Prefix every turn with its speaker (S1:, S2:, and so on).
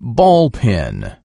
S1: ball pen